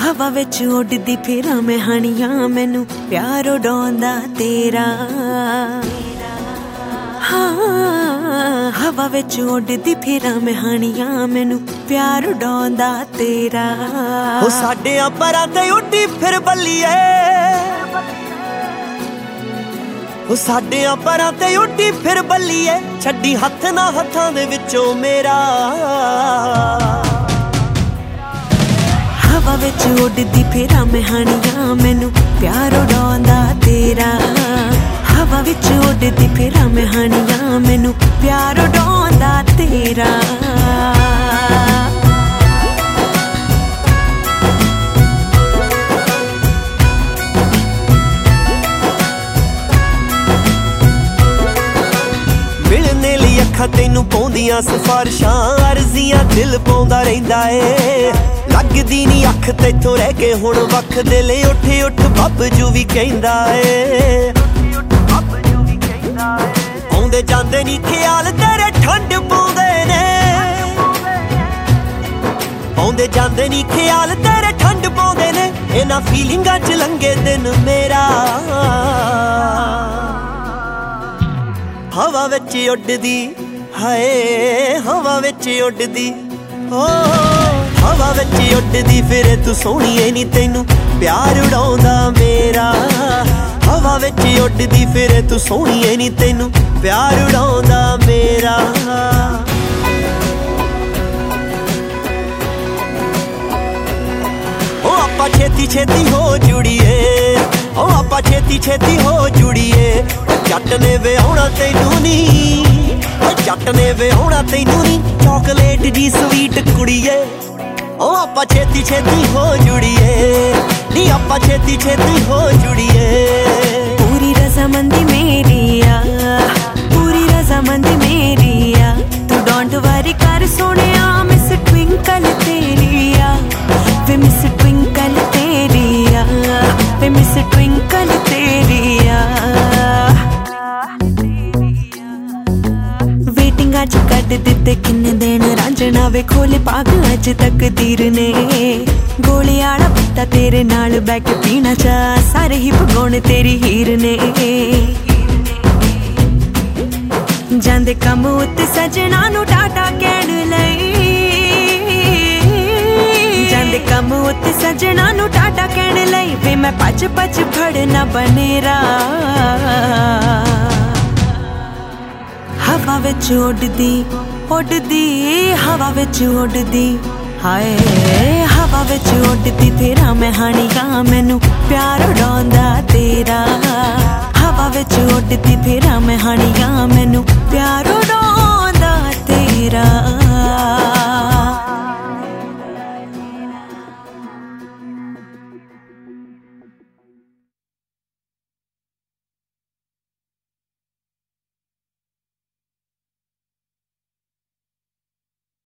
ਹਵਾ ਵਿੱਚ ਉੱਡਦੀ ਫਿਰਾਂ ਮੈਂ ਹਣੀਆਂ, ਮੈਨੂੰ ਪਿਆਰ ਉਡਾਉਂਦਾ ਤੇਰਾ। ਹਾਂ, ਹਵਾ ਵਿੱਚ ਉੱਡਦੀ ਫਿਰਾਂ ਮੈਂ ਹਣੀਆਂ, ਮੈਨੂੰ ਪਿਆਰ ਉਡਾਉਂਦਾ ਤੇਰਾ। ਉਹ ਸਾਡੇ ਪਰਾਂ ਤੇ ਉੱਡੀ ਫਿਰ ਬੱਲੀਏ। ਉਹ ਸਾਡੇ ਪਰਾਂ ਤੇ ਉੱਡੀ ਫਿਰ ਬੱਲੀਏ। ਛੱਡੀ ਹੱਥ ਨਾ ਹੱਥਾਂ ਦੇ ਵਿੱਚੋਂ ਮੇਰਾ। ਵਿੱਚ ਉੱਡਦੀ ਫਿਰਾਂ ਮੈਂ ਹਣੀਆਂ। ਮੈਨੂੰ ਪਿਆਰ ਉਡਾਉਂਦਾ ਤੇਰਾ। ਹਵਾ ਵਿੱਚ ਉੱਡਦੀ ਫੇਰਾ ਮੈਂ ਹਣੀਆਂ। ਮੈਨੂੰ ਪਿਆਰ ਉਡਾਉਂਦਾ ਤੇਰਾ। ਲਈ ਪਾਉਂਦੀਆਂ ਸਫਾਰਸ਼ਾਂ, ਅਰਜ਼ੀਆਂ ਦਿਲ ਪਾਉਂਦਾ ਰਹਿੰਦਾ ਏ। ਲੱਗਦੀ ਨਹੀਂ ਅੱਖ ਤੇਥੋਂ ਰਹਿ ਕੇ ਹੁਣ ਵੱਖ ਦਿਲ ਉੱਠ ਉੱਠ ਬੱਬਜੂ ਵੀ ਕਹਿੰਦਾ ਏ। ਆਉਂਦੇ ਜਾਂਦੇ ਨਹੀਂ ਖਿਆਲ ਤੇਰੇ ਠੰਡ ਪਾਉਂਦੇ ਨੇ। ਆਉਂਦੇ ਜਾਂਦੇ ਨਹੀਂ ਖਿਆਲ ਤੇਰੇ ਠੰਡ ਪਾਉਂਦੇ ਨੇ। ਇਹਨਾਂ ਫੀਲਿੰਗਾਂ ਚ ਲੰਗੇ ਦਿਨ ਮੇਰਾ। ਹਵਾ ਵਿੱਚ ਉੱਡਦੀ ਹਾਏ, ਹਵਾ ਵਿੱਚ ਉੱਡਦੀ। ਓ, ਹਵਾ ਵਿੱਚ ਉੱਡਦੀ, ਫਿਰੇ ਤੂੰ ਸੋਹਣੀਏ ਨਹੀਂ ਤੈਨੂੰ, ਪਿਆਰ ਉਡਾਉਂਦਾ ਮੇਰਾ। ਹਵਾ ਵਿੱਚ ਉੱਡਦੀ, ਫਿਰੇ ਤੂੰ ਸੋਹਣੀਏ ਨਹੀਂ ਤੈਨੂੰ, ਪਿਆਰ ਉਡਾਉਂਦਾ ਮੇਰਾ। ਓ, ਆਪਾਂ ਛੇਤੀ ਛੇਤੀ ਹੋ ਜੁੜੀਏ। ਓ, ਆਪਾਂ ਛੇਤੀ ਛੇਤੀ ਹੋ ਜੁੜੀਏ। ਜੱਟ ਨੇ ਵਿਆਹਣਾ ਤੈਨੂੰ ਨੀ। ਜੱਟ ਨੇ ਵਿਆਹਣਾ ਤੈਨੂੰ ਨੀ ਚਾਕਲੇਟ ਜੀ ਸਵੀਟ ਕੁੜੀਏ। ਓ ਆਪਾਂ ਛੇਤੀ ਛੇਤੀ ਹੋ ਜੁੜੀਏ। ਨੀ, ਆਪਾਂ ਛੇਤੀ ਛੇਤੀ ਹੋ ਜੁੜੀਏ। ਪੂਰੀ ਰਜ਼ਾਮੰਦੀ ਮੇਰੀ ਆ, ਪੂਰੀ ਰਜ਼ਾਮੰਦੀ ਮੇਰੀ ਆ। ਤੂੰ ਡੋਂਟ ਵਰੀ ਕਰ ਸੋਹਣਿਆ ਮਿਸ ਟਵਿੰਕਲ ਤੇਰੀ ਆ। ਵੇ ਮਿਸ ਕੱਢ ਕਿੰਨੇ ਦਿਨ ਰਾਂਝਣਾ ਵੇ ਖੋਲੇ ਪਾਗ ਅੱਜ ਤਕਦੀਰ ਨੇ। ਗੋਲੀ ਵਾਲਾ ਪੱਤਾ ਤੇਰੇ ਨਾਲ ਬੈ ਪੀਣਾ ਚਾ, ਸਾਰੇ ਹੀ ਭਗਉਣ ਤੇਰੀ ਹੀਰ ਨੇ। ਜਾਂਦੇ ਕੰਮ ਉੱਤੇ ਸਜਣਾ ਨੂੰ ਟਾਟਾ ਕਹਿਣ ਲਈ। ਜਾਂਦੇ ਕੰਮ ਉੱਤੇ ਸਜਣਾ ਨੂੰ ਟਾਟਾ ਕਹਿਣ ਲਈ, ਵੇ ਮੈਂ ਪੱਜ ਪੱਜ ਫੜਨਾ ਬਨੇਰਾ। ਹਵਾ ਵਿੱਚ ਉੱਡਦੀ ਉੱਡਦੀ, ਹਵਾ ਵਿੱਚ ਉੱਡਦੀ। ਹਾਏ, ਹਵਾ ਵਿੱਚ ਉੱਡਦੀ, ਤੇਰਾ ਮੈਂ ਹਾਣੀਗਾ ਮੈਨੂੰ ਪਿਆਰ ਉਡਾਉਂਦਾ ਤੇਰਾ। ਹਵਾ ਵਿੱਚ ਉੱਡਦੀ, ਤੇਰਾ ਮੈਂ ਹਾਣੀਗਾ ਮੈਨੂੰ ਪਿਆਰ